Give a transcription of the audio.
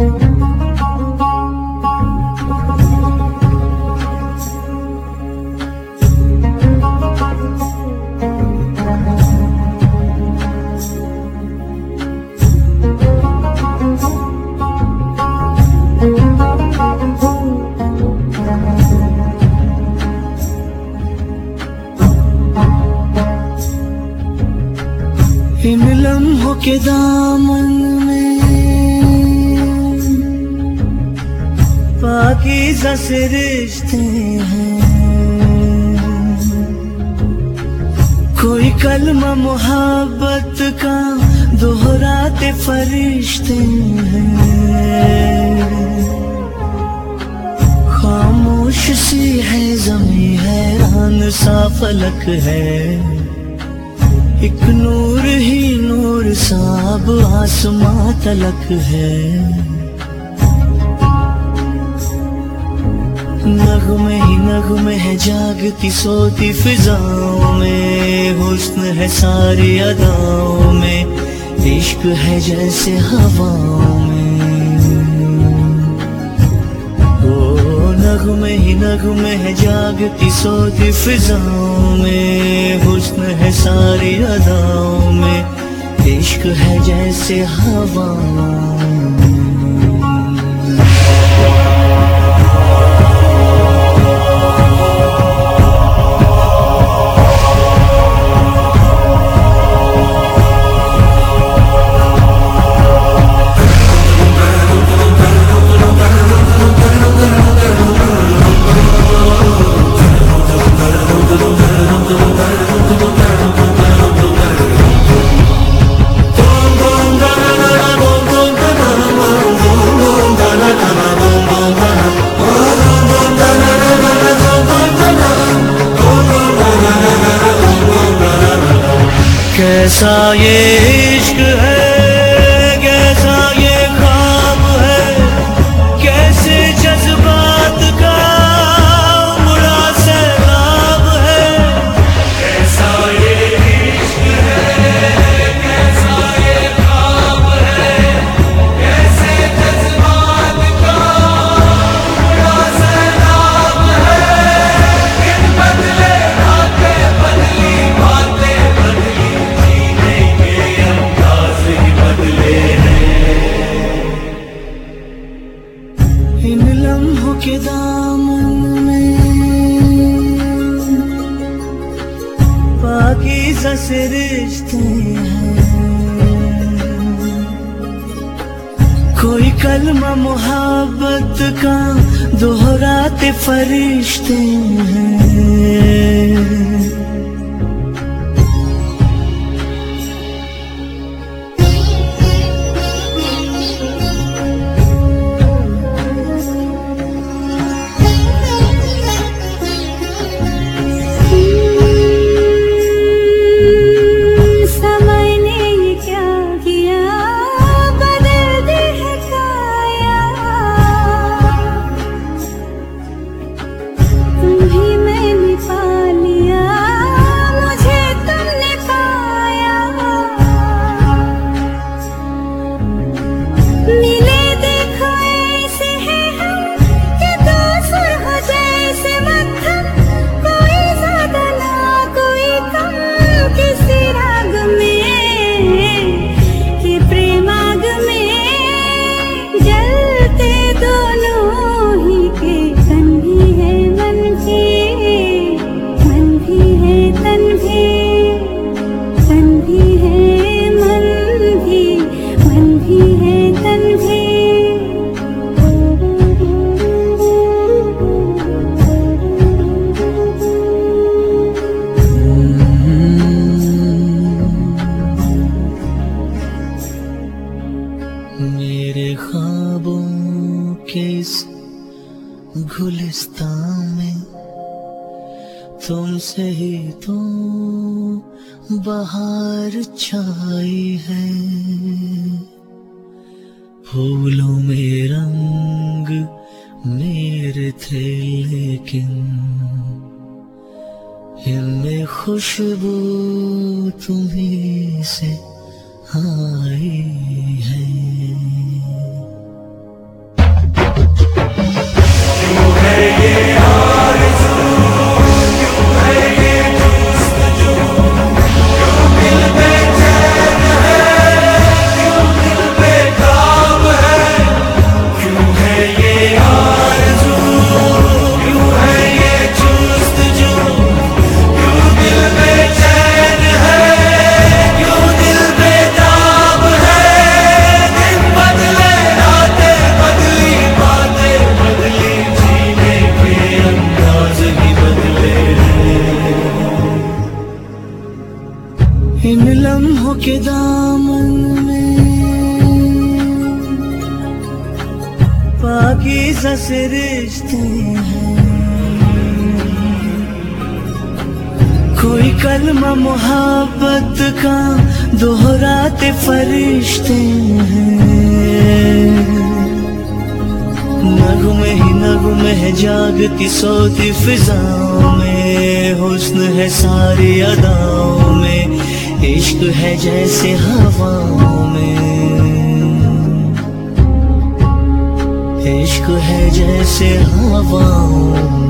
ان لمحوں کے دامن پاکیزہ سے رشتے ہیں۔ کوئی کلمہ محبت کا دہراتے فرشتے ہیں۔ خاموش سی ہے زمیں حیران سا فلک ہے۔ ایک نور ہی نور ساب آسماں تلک ہے۔ نغمے ہی نغمے ہے، جاگتی سوتی فضاؤں میں۔ حسن ہے ساری اداؤں میں۔ عشق ہے جیسے ہواؤں میں۔ نغمے ہی نغمے ہے، جاگتی سوتی فضاؤں میں۔ حسن ہے ساری اداؤں میں۔ عشق ہے جیسے ہواؤں میں۔ کیسا یہ عشق ہے رشتے ہیں۔ کوئی کلمہ محبت کا دہراتے فرشتے ہیں۔ میں۔ تم سے ہی تو بہار چھائی ہے۔ پھولوں میں رنگ میرے تھے لیکن ان میں خوشبو تمہیں سے آئی ہے۔ راہوں کے دامن میں پاکی سے رشتے ہیں۔ کوئی کلمہ محبت کا دہراتے فرشتے ہیں۔ نغم ہی نگم ہے جاگتی سوتی فضاؤں میں، حسن ہے ساری اداؤں میں۔ عشق ہے جیسے ہواؤں میں۔ عشق ہے جیسے ہواؤں